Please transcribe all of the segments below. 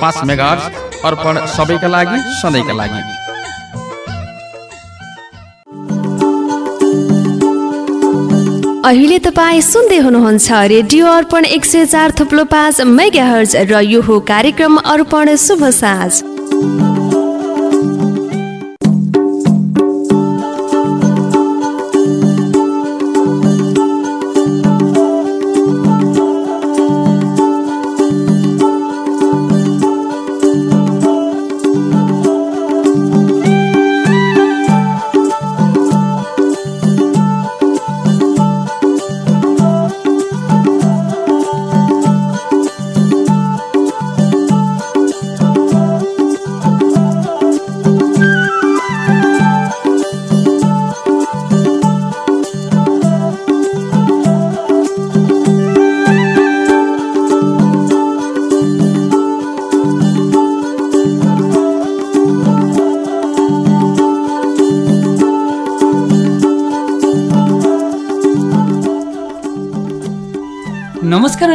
पाँच मेगा अर्पण सबैका लागि सधैँका लागि। अहिले तपाईँ सुन्दै हुनुहुन्छ रेडियो अर्पण एक सय चार थुप्लो पाँच मेगा हर्ज र यो हो कार्यक्रम अर्पण शुभ साँझ।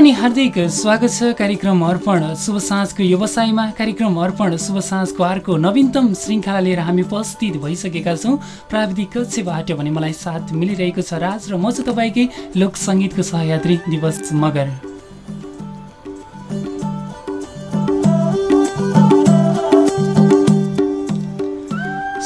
अनि हार्दिक स्वागत छ कार्यक्रम अर्पण शुभ साँझको व्यवसायमा। कार्यक्रम अर्पण शुभ साँझको अर्को नवीनतम श्रृङ्खला लिएर हामी उपस्थित भइसकेका छौँ। प्राविधिक कक्षबाट भने मलाई साथ मिलिरहेको छ राज र म चाहिँ तपाईँकै लोक सङ्गीतको सहयात्री दिवस मगर।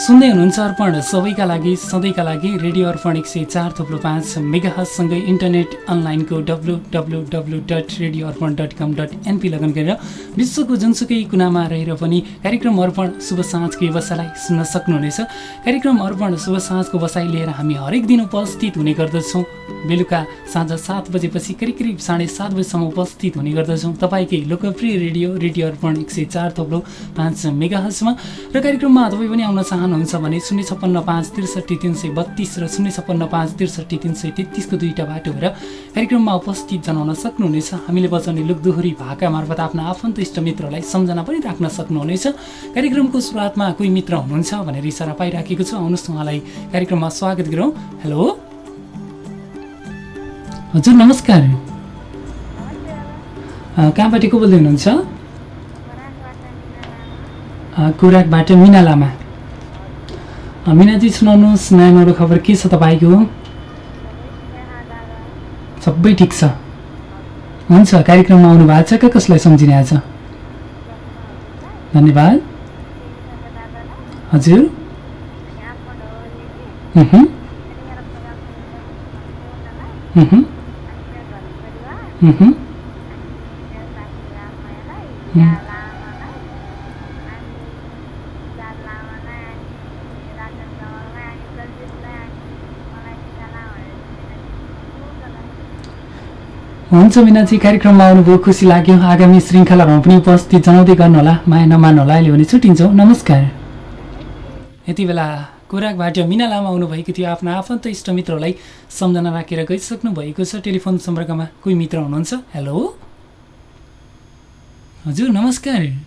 सुन्दै हुनुहुन्छ अर्पण। सबैका लागि सधैँका लागि रेडियो अर्पण एक सय चार थुप्रो पाँच मेगाहजसँगै इन्टरनेट अनलाइनको W W W dot radio Arpan dot com dot NP लगन गरेर विश्वको जुनसुकै कुनामा रहेर पनि कार्यक्रम अर्पण शुभ साँझको व्यवसायलाई सुन्न सक्नुहुनेछ। कार्यक्रम अर्पण शुभ साँझको बसाइ लिएर हामी हरेक दिन उपस्थित हुने गर्दछौँ। बेलुका साँझ सात बजेपछि करिब करिब साढे सात बजीसम्म उपस्थित हुने गर्दछौँ। तपाईँकै लोकप्रिय रेडियो रेडियो अर्पण एक सय चार थप्लो पाँच मेगाहजमा र कार्यक्रममा तपाईँ पनि आउन चाहनुहुन्छ भने शून्य छप्पन्न पाँच त्रिसठी तिन सय बत्तिस र शून्य छप्पन्न पाँच त्रिसठी तिन सय तेत्तिसको दुईवटा बाटो भएर कार्यक्रममा उपस्थित जनाउन सक्नुहुनेछ। हामीले बजाउने लुकदोहोरी भाका मार्फत आफ्ना आफन्त इष्टमित्रलाई सम्झना पनि राख्न सक्नुहुनेछ। कार्यक्रमको सुरुवातमा कोही मित्र हुनुहुन्छ भनेर इसारा पाइराखेको छु। आउनुहोस् उहाँलाई कार्यक्रममा स्वागत गरौँ। हेलो। हजुर नमस्कार। कहाँबाट को बोल्दै हुनुहुन्छ? कुराकबाट मिना लामा। मिनाजी सुनाउनुहोस् नयाँ खबर के छ तपाईँको? सबै ठिक छ। हुन्छ कार्यक्रममा आउनु भएको छ का कसलाई सम्झिने आज? धन्यवाद। हजुर। हुन्छ मिनाजी कार्यक्रममा आउनुभयो खुसी लाग्यो। आगामी श्रृङ्खलाहरूमा पनि उपस्थित जनाउँदै गर्नुहोला। माया नमान्नुहोला। अहिले भने छुट्टिन्छौँ। नमस्कार। यति बेला कुराकबाट मिना लामा आउनुभएको थियो। आफ्ना आफन्त इष्टमित्रहरूलाई सम्झना राखेर गइसक्नु भएको छ। टेलिफोन सम्पर्कमा कोही मित्र हुनुहुन्छ? हेलो? हजुर नमस्कार।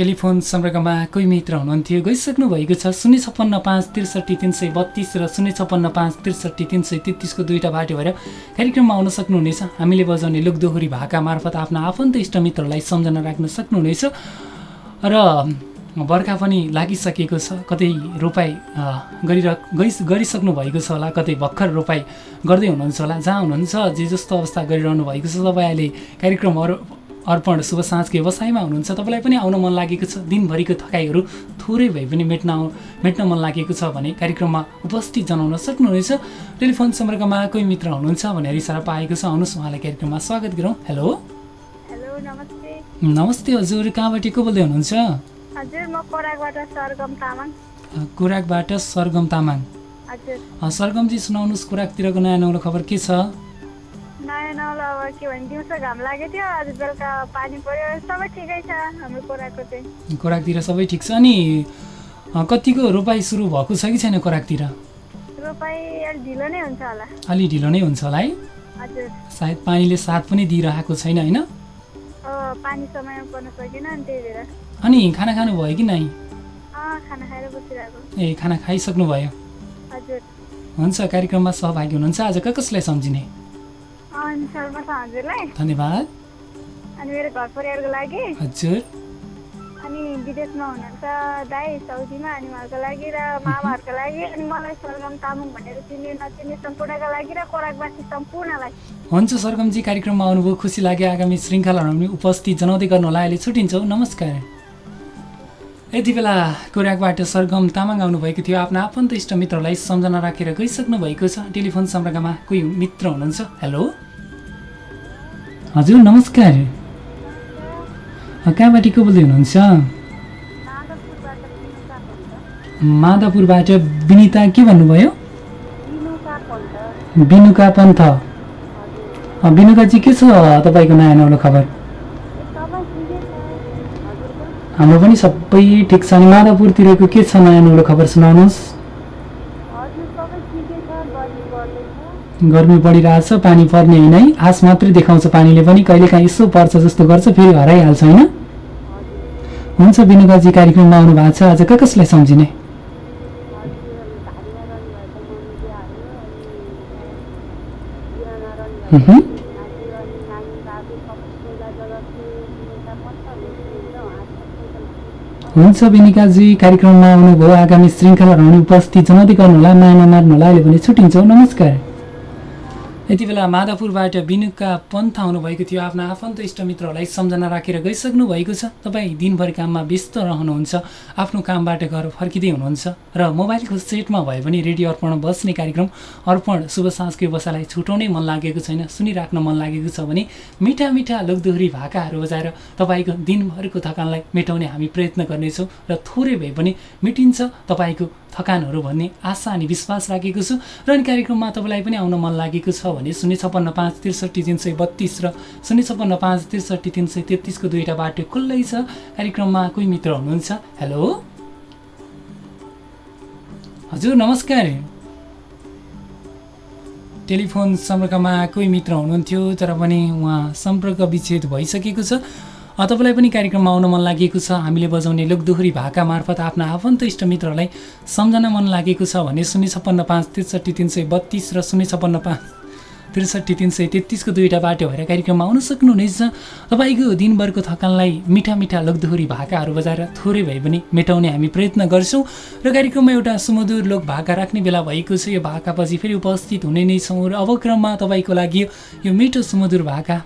टेलिफोन सम्पर्कमा कोही मित्र हुनुहुन्थ्यो? गइसक्नु भएको छ। शून्य छप्पन्न पाँच त्रिसठी तिन सय बत्तिस र शून्य छप्पन्न पाँच त्रिसठी तिन सय तेत्तिसको दुईवटा बाटो भएर कार्यक्रममा आउन सक्नुहुनेछ। हामीले बजाउने लोकदोहोरी भाका मार्फत आफ्ना आफन्त इष्टमित्रलाई सम्झना राख्न सक्नुहुनेछ। र बर्खा पनि लागिसकेको छ। कतै रोपाइ अ, गरिर गइस गरिसक्नु भएको छ होला। कतै भर्खर रोपाइ गर्दै हुनुहुन्छ होला। जहाँ हुनुहुन्छ जे जस्तो अवस्था गरिरहनु भएको छ तपाईँ अहिले कार्यक्रम अर अर्पण शुभ साँझको व्यवसायमा हुनुहुन्छ। तपाईँलाई पनि आउन मन लागेको छ। दिनभरिको थकाइहरू थोरै भए पनि मेट्न आउ मेट्न मन लागेको छ भने कार्यक्रममा उपस्थित जनाउन सक्नुहुनेछ। टेलिफोन सम्पर्कमा कोही मित्र हुनुहुन्छ भनेर इसारा पाएको छ। आउनुहोस् उहाँलाई कार्यक्रममा स्वागत गरौँ। हेलो। हेलो नमस्ते। हजुर कहाँबाट को बोल्दै हुनुहुन्छ? कोराकबाट सरगम तामाङ। सरगमजी सुनाउनुहोस् कुराकतिरको नयाँ नौलो खबर के छ? नयाँ नौलो अब के भने दिउँसो घाम लागेको थियो आज बेलुका पानी पर्यो सबै ठिकै छ हाम्रो कोराकको चाहिँ। खोराकतिर सबै ठिक छ अनि कतिको रोपाइ सुरु भएको छ कि छैन खोराकतिर? रोपाइ अलिक ढिलो नै हुन्छ होला। अलि ढिलो नै हुन्छ होला है? हजुर। सायद पानीले साथ पनि दिइरहेको छैन होइन? पानी समयमा पर्न सकेन अनि त्यही भएर। अनि खाना खानु भयो कि नै खाना खाएर बसिरहेको। ए खाना खाइसक्नु भयो। हजुर। हुन्छ कार्यक्रममा सहभागी हुनुहुन्छ। आज कसलाई सम्झिने? धन्यवाद अनि मेरो घर परिवारको लागि हजुर अनि विदेशमा हुनुहुन्छ दाई साउदीमा अनि उहाँहरूको लागि र मामाहरूको लागि अनि मलाई सरगम तामाङ भनेर चिन्ने नचिन्ने सम्पूर्णका लागि र कोराकवासी सम्पूर्णलाई हुन्छ सरगमजी कार्यक्रममा आउनुभयो खुसी लाग्यो आगामी श्रृङ्खलाहरूमा पनि उपस्थित जनाउँदै गर्नु होला अहिले छुट्टिन्छौँ नमस्कार यति बेला कोराकबाट सरगम तामाङ आउनुभएको थियो। आफ्ना आफन्त इष्ट मित्रलाई सम्झना राखेर गइसक्नु भएको छ। टेलिफोन सम्पर्कमा कोही मित्र हुनुहुन्छ? हेलो? हजुर नमस्कार। कहाँबाट को बोल्दै हुनुहुन्छ? माधवपुरबाट विनिता के भन्नुभयो? विनुका बिनुका पन्थ अ, बिनुकाजी के छ तपाईँको नयाँ नौलो खबर सबै ठिकै छ हजुरको हाम्रो पनि सबै ठिक छ अनि माधवपुरतिरको के छ नयाँ नौलो खबर सुनाउनुहोस्? गर्मी बढिरहेछ पानी पर्ने होइन है। आश मात्रै देखाउँछ पानीले पनि। कहिलेकाहीँ यसो पर्छ जस्तो गर्छ फेरि हराइहाल्छ होइन? हुन्छ बिनुकाजी कार्यक्रममा आउनु भएको छ। आज क कसलाई सम्झिने. हुन्छ बेनिकाजी कार्यक्रममा आउनुभयो आगामी श्रृङ्खलाहरू पनि उपस्थित जनाउँदै गर्नुहोला माया नमार्नुहोला अहिले पनि छुट्टिन्छौँ। नमस्कार। यति बेला माधवपुरबाट बिनुका पन्थ आउनुभएको थियो। आफ्ना आफन्त इष्टमित्रहरूलाई सम्झना राखेर गइसक्नु भएको छ। तपाईँ दिनभरि काममा व्यस्त रहनुहुन्छ। आफ्नो कामबाट घर फर्किँदै हुनुहुन्छ र मोबाइलको सेटमा भए पनि रेडियो अर्पण बस्ने कार्यक्रम अर्पण शुभ साँझको व्यवसायलाई छुटाउनै मन लागेको छैन। सुनिराख्न मन लागेको छ भने मिठा मिठा लोकदोहोरी भाकाहरू बजाएर तपाईँको दिनभरको थकानलाई मेटाउने हामी प्रयत्न गर्नेछौँ र थोरै भए पनि मेटिन्छ तपाईँको थकानहरू भन्ने आशा अनि विश्वास राखेको छु। र अनि कार्यक्रममा तपाईँलाई पनि आउन मन लागेको छ भने शून्य छप्पन्न पाँच त्रिसठी तिन सय बत्तिस र शून्य छप्पन्न पाँच त्रिसठी तिन सय तेत्तिसको दुईवटा बाटो खुल्लै छ। कार्यक्रममा कोही मित्र हुनुहुन्छ? हेलो? हजुर नमस्कार। टेलिफोन सम्पर्कमा कोही मित्र हुनुहुन्थ्यो तर पनि उहाँ सम्पर्क विच्छेद भइसकेको छ। तपाईँलाई पनि कार्यक्रममा आउन मन लागेको छ। हामीले बजाउने लोकदोहोरी भाका मार्फत आफ्ना आफन्त इष्ट मित्रहरूलाई सम्झना मन लागेको छ भने शून्य छप्पन्न पाँच त्रिसठी तिन सय बत्तिस र शून्य छप्पन्न पाँच त्रिसठी तिन सय तेत्तिसको दुईवटा बाटो भएर कार्यक्रममा आउन सक्नुहुनेछ तपाईँको दिनभरको थकानलाई मिठा मिठा लोकदोहोरी भाकाहरू बजाएर थोरै भए पनि मेटाउने हामी प्रयत्न गर्छौँ र कार्यक्रममा एउटा सुमधुर लोक भाका राख्ने बेला भएको छ। यो भाकापछि फेरि उपस्थित हुने नै छौँ र अब क्रममा तपाईँको लागि यो मिठो सुमधुर भाका।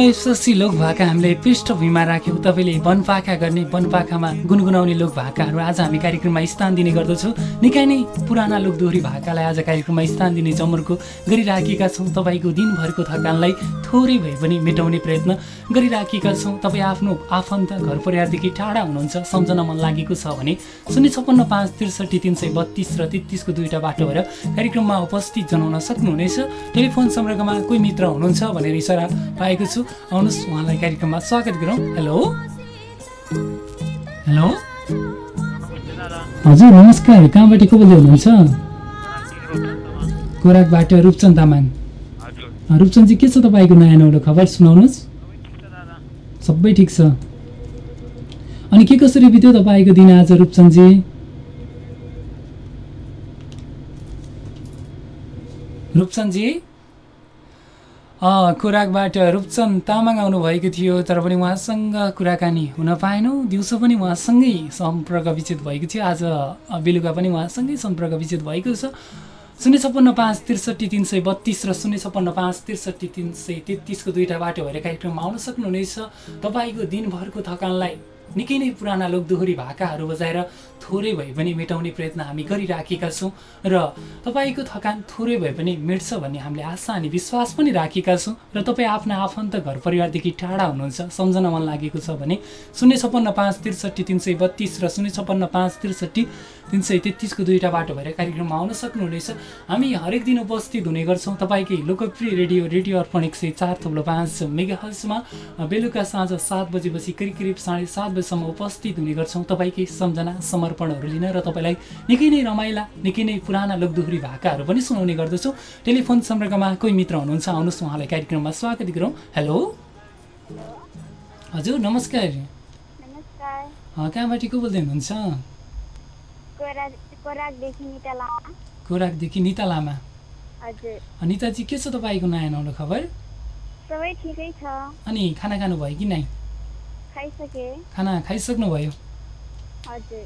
मर्मयसी लोक भाका हामीले पृष्ठभूमिमा राख्यौँ। तपाईँले वनपाखा गर्ने वनपाखामा गुनगुनाउने लोक भाकाहरू आज हामी कार्यक्रममा स्थान दिने गर्दछौँ। निकै नै पुराना लोक दोहोरी भाकालाई आज कार्यक्रममा स्थान दिने जमर्को गरिराखेका छौँ। तपाईँको दिनभरको थकानलाई थोरै भए पनि मेटाउने प्रयत्न गरिराखेका छौँ। तपाईँ आफ्नो आफन्त घर परिवारदेखि टाढा हुनुहुन्छ सम्झन मन लागेको छ भने शून्य छप्पन्न पाँच त्रिसठी तिन सय बत्तिस र तेत्तिसको दुईवटा बाटो भएर कार्यक्रममा उपस्थित जनाउन सक्नुहुनेछ। टेलिफोन सम्पर्कमा कोही मित्र हुनुहुन्छ भनेर इसारा पाएको छु। आउनुहोस् उहाँलाई कार्यक्रममा स्वागत गरौँ। हेलो? हेलो? हजुर नमस्कार। कहाँबाट को बोल्दै हुनुहुन्छ? कोराकबाट रूपचन्द तामाङ। रूपचन्दजी के छ तपाईँको नयाँ नौलो खबर? सुनाउनुहोस्। सबै ठिक छ। अनि के कसरी बित्यो तपाईँको दिन आज रूपचन्दजी? रूपचन्दजी? खोराकबाट रूपचन्द तामाङ आउनुभएको थियो तर पनि उहाँसँग कुराकानी हुन पाएनौँ। दिउँसो पनि उहाँसँगै सम्पर्क विच्छेद भएको थियो। आज बेलुका पनि उहाँसँगै सम्पर्क विच्छेद भएको छ। शून्य छप्पन्न पाँच त्रिसठी तिन सय बत्तिस र शून्य छप्पन्न पाँच त्रिसठी तिन सय तेत्तिसको दुईवटा बाटो भएर कार्यक्रममा आउन सक्नुहुनेछ। तपाईँको दिनभरको थकानलाई निकै नै पुराना लोक दोहोरी भाकाहरू बजाएर थोरै भए पनि मेटाउने प्रयत्न हामी गरिराखेका छौँ र तपाईँको थकान थोरै भए पनि मेट्छ भन्ने हामीले आशा अनि विश्वास पनि राखेका छौँ र तपाईँ आफ्ना आफन्त घर परिवारदेखि टाढा हुनुहुन्छ सम्झन मन लागेको छ भने शून्य छप्पन्न पाँच त्रिसठी तिन सय बत्तिस र शून्य छप्पन्न पाँच त्रिसठी तिन सय तेत्तिसको दुईवटा बाटो भएर कार्यक्रममा आउन सक्नुहुनेछ। हामी हरेक दिन उपस्थित हुने गर्छौँ। तपाईँकै लोकप्रिय रेडियो रेडियो अर्पण एक सय चार थप्लो पाँच मेगा हल्समा बेलुका साँझ सात बजेपछि करिब करिब साढे सात बजीसम्म उपस्थित हुने गर्छौँ। तपाईँकै सम्झना समर्पणहरू लिन र तपाईँलाई निकै नै रमाइला निकै नै पुराना लोकदोहोरी भाकाहरू पनि सुनाउने गर्दछौँ। टेलिफोन सम्पर्कमा कोही मित्र हुनुहुन्छ आउनुहोस् उहाँलाई कार्यक्रममा स्वागत गरौँ। हेलो। हजुर नमस्कार। कहाँबाट को बोल्दै हुनुहुन्छ? कोराक कोराकदेखि निता लामा। निताजी के छ तपाईँको नयाँ नौलो खबर? सबै ठिकै छ। अनि खाना खानुभयो कि नै? खाना खाइसक्नुभयो हजुर।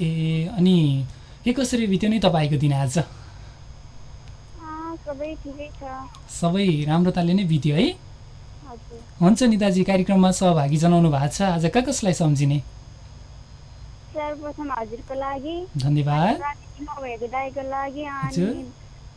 ए अनि के कसरी बित्यो नि तपाईँको दिन आज? सबै ठिकै छ। सबै राम्रोताले नै बित्यो है? हुन्छ निताजी कार्यक्रममा सहभागी जनाउनु भएको छ। आज कहाँ कसलाई सम्झिने? सर्वप्रथम हजुरको लागि। धन्यवाद।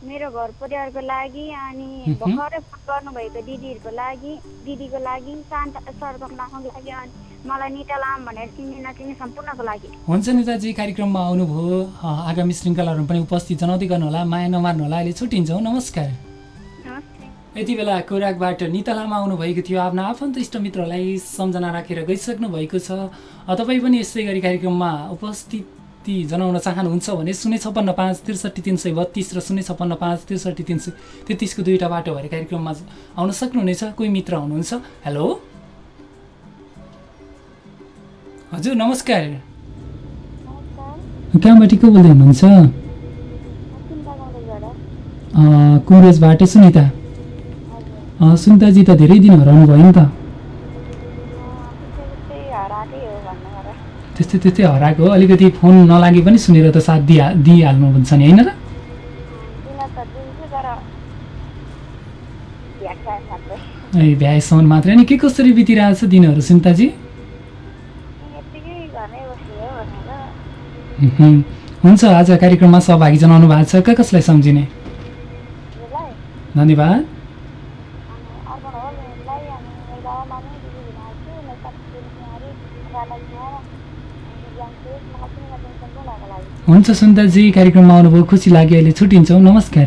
मेरो घर परिवारको लागि अनि। भर्खरै फोन गर्नुभएको दिदीहरूको लागि दिदीको लागि शान्त लागि अनि मलाई निता लाम भनेर चिन्ने नचिन्ने सम्पूर्णको लागि। हुन्छ नेताजी कार्यक्रममा आउनुभयो। आगामी श्रृङ्खलाहरू पनि उपस्थित जनाउँदै गर्नुहोला माया नमार्नु होला अहिले छुट्टिन्छौँ। नमस्कार। यति बेला कोराकबाट निता लामा आउनुभएको थियो। आफ्ना आफन्त इष्टमित्रलाई सम्झना राखेर गइसक्नु भएको छ। तपाईँ पनि यस्तै गरी कार्यक्रममा उपस्थिति जनाउन चाहनुहुन्छ भने शून्य छप्पन्न पाँच त्रिसठी तिन सय बत्तिस र शून्य छप्पन्न पाँच त्रिसठी तिन सय तेत्तिसको दुईवटा बाटो भएर कार्यक्रममा आउन सक्नुहुनेछ। कोही मित्र हुनुहुन्छ? हेलो? हजुर नमस्कार। कहाँबाट को बोल्दै हुनुहुन्छ? कुम्रेजबाट सुनिता। सुनिताजी त धेरै दिन हराउनु भयो नि त त्यस्तै त्यस्तै हराएकै हो भन्नु गरेर त्यस्तै त्यस्तै हराएको अलिकति फोन नलागे पनि सुनेर त साथ दिइहा दिइहाल्नुहुन्छ नि होइन र? ए भ्याएसम्म मात्रै। अनि के कसरी बितिरहेको छ दिनहरू सुनिताजी। हुन्छ आज कार्यक्रममा सहभागी जनाउनु भएको छ। कसलाई सम्झिने? धन्यवाद अनि अर्पण हो मेरोलाई अनि मेरो बाबा मामी दिदी भिनाजु मेरो साथी कुमारी राधा कुमार अनि ज्ञानशेष मलाई पनि नदिने सम्पूर्णको लागि हुन्छ सुनिताजी कार्यक्रममा आउनुभयो खुसी लाग्यो अहिले छुट्टिन्छौँ। नमस्कार।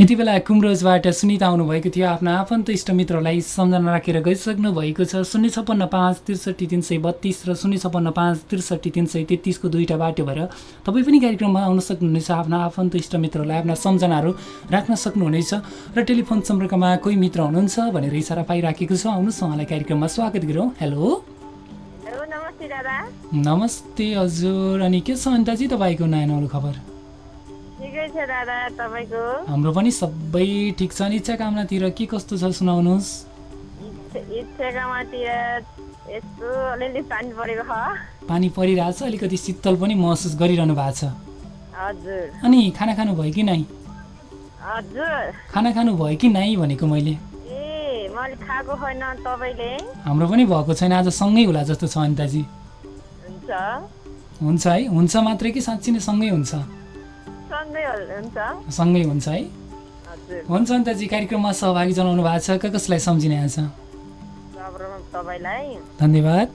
यति बेला कुमरोजबाट सुनिता आउनुभएको थियो। आफ्ना आफन्त इष्टमित्रलाई सम्झना राखेर गइसक्नु भएको छ। शून्य छप्पन्न पाँच त्रिसठी तिन सय बत्तिस र शून्य छप्पन्न पाँच त्रिसठी तिन सय तेत्तिसको दुईवटा बाटो भएर तपाईँ पनि कार्यक्रममा आउन सक्नुहुनेछ। आफ्ना आफन्त इष्टमित्रलाई आफ्ना सम्झनाहरू राख्न सक्नुहुनेछ र टेलिफोन सम्पर्कमा कोही मित्र हुनुहुन्छ भनेर इसारा पाइराखेको छ। आउनुहोस् उहाँलाई कार्यक्रममा स्वागत गरौँ। हेलो। नमस्ते दादा। नमस्ते हजुर अनि के छ अन्ताजी तपाईँको नयाँ नौलो खबर हाम्रो पनि सबै ठिक छ। नि इच्छा कामनातिर के कस्तो छ सुनाउनुहोस्। पानी परिरहेछ अलिकति शीतल पनि महसुस गरिरहनु भएको छ। अनि खाना खानु भयो कि नै? खाना खानु भयो कि नै भनेको मैले? मैले खाएको छैन तपाईँले? हाम्रो पनि भएको छैन आज सँगै होला जस्तो छ अनिताजी। हुन्छ। हुन्छ है हुन्छ मात्रै कि साँच्ची नै सँगै हुन्छ? सँगै हुन्छ। है। हुन्छ अनिताजी कार्यक्रममा सहभागी जनाउनु भएको छ। क कसलाई सम्झिने आज धन्यवाद।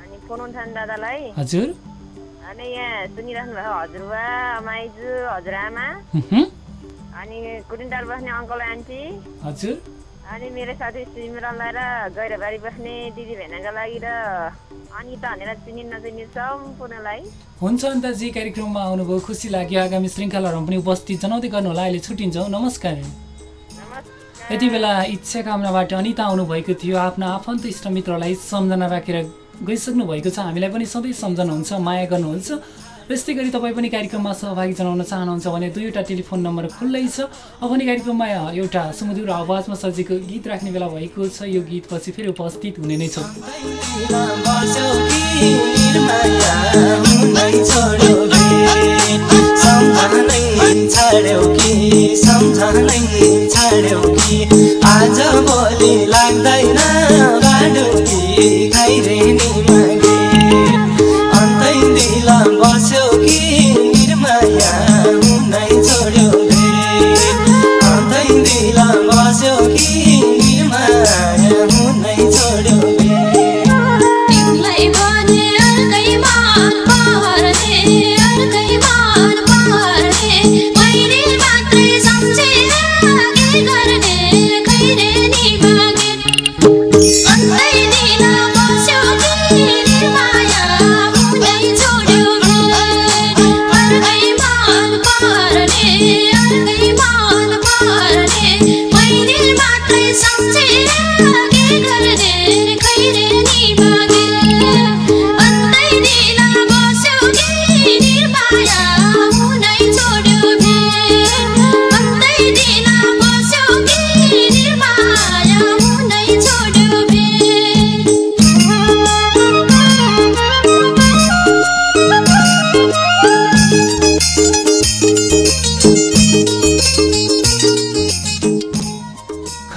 अनि फोन उठाउने दादालाई। हजुर। अनि यहाँ सुनिराख्नु भएको हजुरबा माइजू हजुरआमा अनि कुटिन्टार बस्ने अङ्कल आन्टी। हजुर। अनि मेरो साथी सिमरनलाई र गैरबारी बस्ने दिदी भेनाको लागि र अनिता भनेर चिनि नचिनी सम्पूर्णलाई हुन्छ अनिताजी कार्यक्रममा आउनुभयो खुसी लाग्यो। आगामी श्रृङ्खलाहरूमा पनि उपस्थित जनाउँदै गर्नु होला अहिले छुट्टिन्छौँ। नमस्कार। यति बेला इच्छा कामनाबाट अनिता आउनुभएको थियो। आफ्ना आफन्त इष्टमित्रलाई सम्झना राखेर गइसक्नु भएको छ। हामीलाई पनि सधैँ सम्झनुहुन्छ माया गर्नुहुन्छ। र यस्तै गरी तपाईँ पनि कार्यक्रममा सहभागी जनाउन चाहनुहुन्छ भने दुईवटा टेलिफोन नम्बर खुल्लै छ। अब पनि कार्यक्रममा एउटा सुमधुर आवाजमा सजिएको गीत राख्ने बेला भएको छ। यो गीतपछि फेरि उपस्थित हुने नै छौँ। बस्यो Nangwa Seo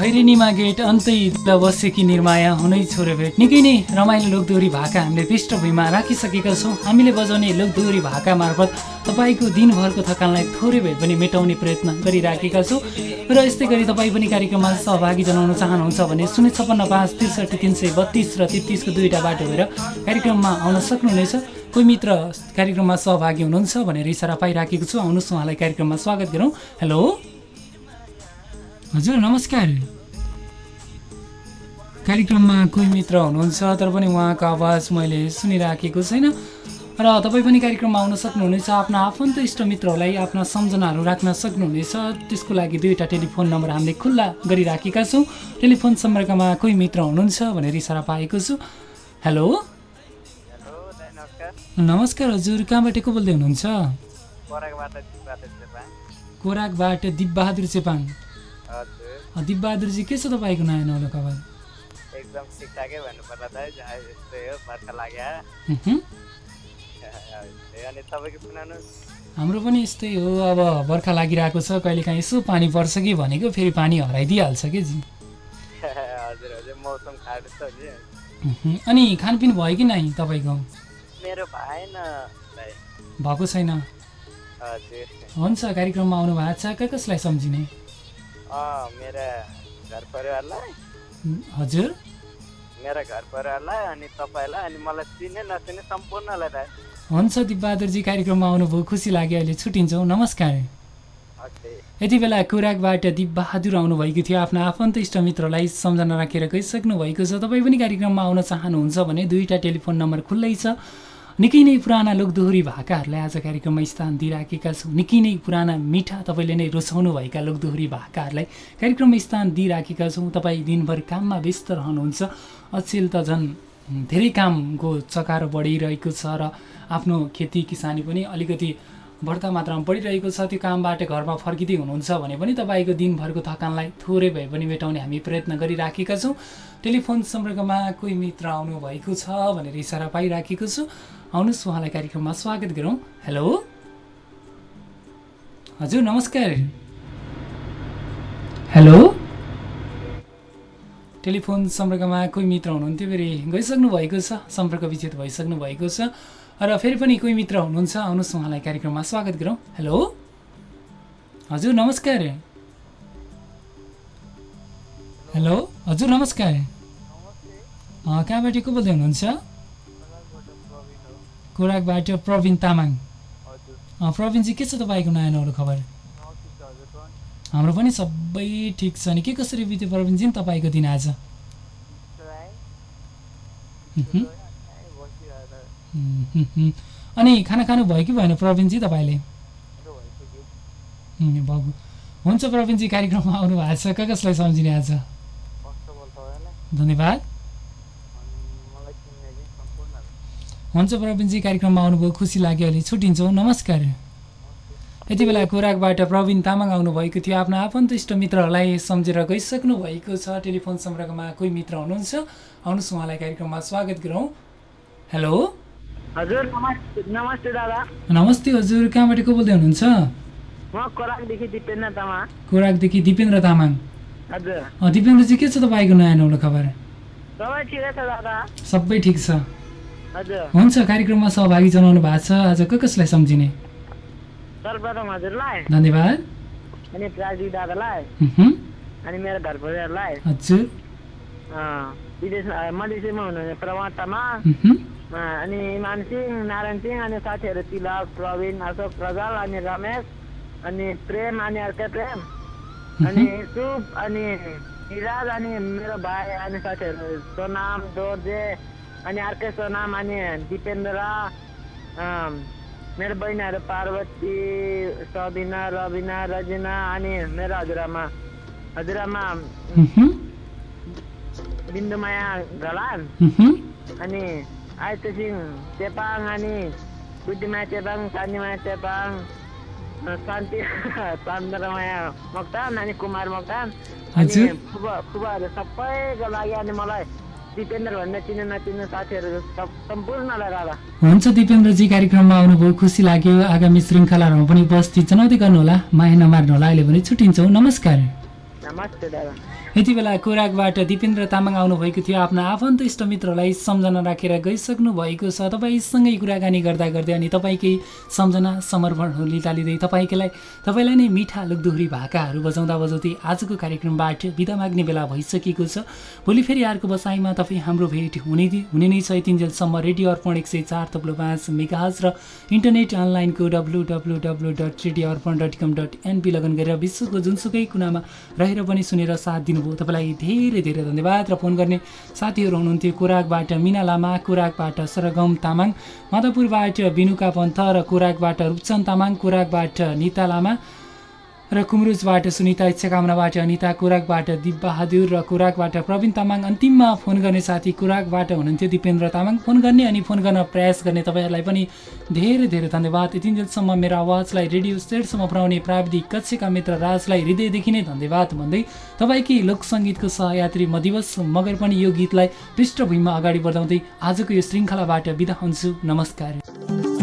खैरेनीमा गेट अन्तै बसेकी निर्माया हुनै छोरो भेट। निकै नै रमाइलो लोकदोहोरी भाका हामीले पृष्ठभूमिमा राखिसकेका छौँ। हामीले बजाउने लोकदोहोरी भाका मार्फत तपाईँको दिनभरको थकानलाई थोरै भए पनि मेटाउने प्रयत्न गरिराखेका छौँ। र यस्तै गरी तपाईँ पनि कार्यक्रममा सहभागी जनाउन चाहनुहुन्छ भने शून्य छप्पन्न पाँच त्रिसठी तिन सय बत्तिस र तेत्तिसको दुईवटा बाटो भएर कार्यक्रममा आउन सक्नुहुनेछ। कोही मित्र कार्यक्रममा सहभागी हुनुहुन्छ भनेर इसारा पाइराखेको छु। आउनुहोस् उहाँलाई कार्यक्रममा स्वागत गरौँ। हेलो। हजुर नमस्कार। कार्यक्रममा कोही मित्र हुनुहुन्छ तर पनि उहाँको आवाज मैले सुनिराखेको छैन। र तपाईँ पनि कार्यक्रममा आउन सक्नुहुनेछ आफ्ना आफन्त इष्टमित्रहरूलाई आफ्ना सम्झनाहरू राख्न सक्नुहुनेछ। त्यसको लागि दुईवटा टेलिफोन नम्बर हामीले खुल्ला गरिराखेका छौँ। टेलिफोन सम्पर्कमा कोही मित्र हुनुहुन्छ भनेर इसारा पाएको छु। हेलो? नमस्कार हजुर कहाँबाट को बोल्दै हुनुहुन्छ? कोराकबाट दिपबहादुर चेपाङ। दिपबहादुरजी के छ तपाईँको नयाँ नौलो खबर एकदम ठिकठाकै भन्नुपर्दा त यस्तै हो बर्खा लाग्यो। अनि तपाईँको सुनाउनुहोस् हाम्रो पनि यस्तै हो अब बर्खा लागिरहेको छ कहिलेकाहीँ यसो पानी पर्छ कि भनेको फेरि पानी हराइदिइहाल्छ कि? हजुर हजुर मौसम खाडो छ। अनि खानपिन भयो कि नै तपाईँको? मेरो भएन भएको छैन। हुन्छ कार्यक्रममा आउनु भएको छ कहाँ कसलाई सम्झिने? मेरा घर परिवारलाई। हजुर। मेरा घर परिवारलाई अनि तपाईँलाई अनि मलाई चिने नचिने सम्पूर्णलाई त हुन्छ दिपबहादुरजी कार्यक्रममा आउनुभयो। खुसी लाग्यो अहिले छुट्टिन्छौँ नमस्कार। यति बेला कुराकबाट दिपबहादुर आउनुभएको थियो। आफ्ना आफन्त इष्टमित्रलाई सम्झना राखेर गइसक्नु भएको छ। तपाईँ पनि कार्यक्रममा आउन चाहनुहुन्छ भने दुईवटा टेलिफोन नम्बर खुल्लै छ। निकै नै पुराना लोकदोहोरी भाकाहरूलाई आज कार्यक्रममा स्थान दिइराखेका छौँ। निकै नै पुराना मिठा तपाईँले नै रुचाउनुभएका लोकदोहोरी भाकाहरूलाई कार्यक्रममा स्थान दिइराखेका छौँ। तपाईँ दिनभर काममा व्यस्त रहनुहुन्छ। अचेल त झन् धेरै कामको चकार बढिरहेको छ र आफ्नो खेती किसानी पनि अलिकति बढ्ता मात्रामा बढिरहेको छ। त्यो कामबाट घरमा फर्किँदै हुनुहुन्छ भने पनि तपाईँको दिनभरको थकानलाई थोरै भए पनि मेटाउने हामी प्रयत्न गरिराखेका छौँ। टेलिफोन सम्पर्कमा कोही मित्र आउनुभएको छ भनेर इसारा पाइराखेको छु। आउनुहोस् उहाँलाई कार्यक्रममा स्वागत गरौँ। हेलो? हजुर नमस्कार। हेलो? टेलिफोन सम्पर्कमा कोही मित्र हुनुहुन्थ्यो फेरि गइसक्नु भएको छ सम्पर्क विच्छेद भइसक्नु भएको छ। र फेरि पनि कोही मित्र हुनुहुन्छ आउनुहोस् उहाँलाई कार्यक्रममा स्वागत गरौँ। हेलो? हजुर नमस्कार। हेलो? हजुर नमस्कार। कहाँबाट को बोल्दै हुनुहुन्छ? कोराकबाट प्रवीण तामाङ। प्रवीणजी के छ तपाईँको नयाँ नौलो खबर? हाम्रो पनि सबै ठिक छ नि। के कसरी बित्यो प्रवीणजी तपाईँको दिन आज। अनि खाना खानु भयो कि भएन प्रवीणजी तपाईँले? हुन्छ प्रवीणजी कार्यक्रममा आउनु भएको छ। क कसलाई सम्झिने आज? धन्यवाद। हुन्छ प्रवीणजी कार्यक्रममा आउनुभयो। खुसी लाग्यो अहिले। छुट्टिन्छौँ। नमस्कार। यति बेला खोराकबाट प्रवीण तामाङ आउनुभएको थियो। आफ्नो आफन्त इष्ट मित्रहरूलाई सम्झेर गइसक्नु भएको छ। टेलिफोन सम्पर्कमा कोही मित्र हुनुहुन्छ? आउनुहोस् उहाँलाई कार्यक्रममा स्वागत गरौँ। हेलो? हजुर नमस्ते दादा। नमस्ते हजुर कहाँबाट को बोल्दै हुनुहुन्छ? खोराकदेखि दिपेन्द्र तामाङ। दिपेन्द्रजी के छ तपाईँको नयाँ नौलो खबर? सबै ठिकै छ हुन्छ कार्यक्रममा सहभागी जनाउनु भएको छ। आज क कसलाई सम्झिने? सर्वप्रथम हजुरलाई धन्यवाद। अनि प्राजी दादालाई अनि मेरो घर परिवारलाई हजुर विदेशमा मलेसियामा हुनुहुने अँ, अनि इमान सिंह नारायण सिंह अनि साथीहरू तिलक प्रवीण अशोक प्रजल अनि रमेश अनि प्रेम अनि अर्कै प्रेम। अनि सुप अनि हिराज अनि मेरो भाइ अनि साथीहरू सोनाम दोर्जे अनि अर्कै सोनाम अनि दिपेन्द्र अँ, मेरो बहिनीहरू पार्वती सबिना रबिना रजिना अनि मेरो हजुरआमा। हजुरआमा बिन्दुमाया घलान अनि आयत सिंह चेपाङ अनि बुद्धिमाया चेपाङ शान्तिमाया चेपाङ शान्ति चन्द्रमाया मोक्तान अनि कुमार मोक्तान अनि। फुबा फुबाहरू सबैको लागि अनि मलाई दिपेन्द्र भन्ने चिन्ने नचिन्ने साथीहरू सब सम्पूर्णलाई दादा हुन्छ दिपेन्द्रजी कार्यक्रममा आउनुभयो खुसी लाग्यो। आगामी श्रृङ्खलाहरूमा पनि उपस्थित जनाउँदै गर्नुहोला। माया नमार्नुहोला। अहिले भने छुट्टिन्छौँ। नमस्कार। नमस्ते दादा। यति बेला कोराकबाट दिपेन्द्र तामाङ आउनुभएको थियो। आफ्ना आफन्त इष्ट मित्रलाई सम्झना राखेर गइसक्नु भएको छ। तपाईँसँगै कुराकानी गर्दा गर्दै अनि तपाईँकै सम्झना समर्पणहरू लिँदा लिँदै तपाईँकै तपाईँलाई नै मिठा लुकदुहुरी भाकाहरू बजाउँदा बजाउँदै आजको कार्यक्रमबाट बिदा माग्ने बेला भइसकेको छ। भोलि फेरि अर्को बसाइमा तपाईँ हाम्रो भेट हुने हुने नै छ। यतिन्जेलसम्म रेडियो अर्पण एक सय चार तब्लो पाँच मेगाहज र इन्टरनेट अनलाइनको W W W dot Radio Arpan dot com dot NP login गरेर विश्वको जुनसुकै कुनामा रहेर पनि सुनेर साथ दिनुभयो। तपाईँलाई धेरै धेरै धन्यवाद र फोन गर्ने साथीहरू हुनुहुन्थ्यो कोराकबाट मिना लामा कोराकबाट सरगम तामाङ मधुपुरबाट बिनुका पन्थ र कोराकबाट रूपचन्द तामाङ कोराकबाट निता लामा र कुमरुजबाट सुनिता इच्छाकामनाबाट अनिता कोराकबाट दिपबहादुर र कोराकबाट प्रवीण तामाङ अन्तिममा फोन गर्ने साथी कोराकबाट हुनुहुन्थ्यो दिपेन्द्र तामाङ। फोन गर्ने अनि फोन गर्न प्रयास गर्ने तपाईँहरूलाई पनि धेरै धेरै धन्यवाद। यतिन्जेलसम्म मेरो आवाजलाई रेडियो सेटसम्म पुर्याउने प्राविधिक कक्षका मित्र राजलाई हृदयदेखि नै धन्यवाद भन्दै तपाईँकै लोकसङ्गीतको सहयात्री म दिवस मगर पनि यो गीतलाई पृष्ठभूमिमा अगाडि बढाउँदै आजको यो श्रृङ्खलाबाट बिदा हुन्छु। नमस्कार।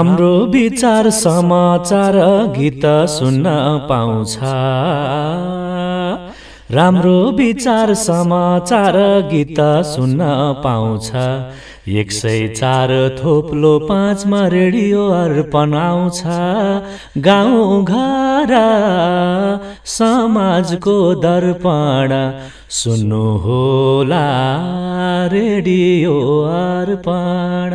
राम्रो विचार समाचार गीत सुन्न पाउँछ। राम्रो विचार समाचार गीत सुन्न पाउँछ। एक सय चार थोप्लो पाँचमा रेडियो अर्पण आउँछ। गाउँ घर समाजको दर्पण। सुन्नुहोला रेडियो अर्पण।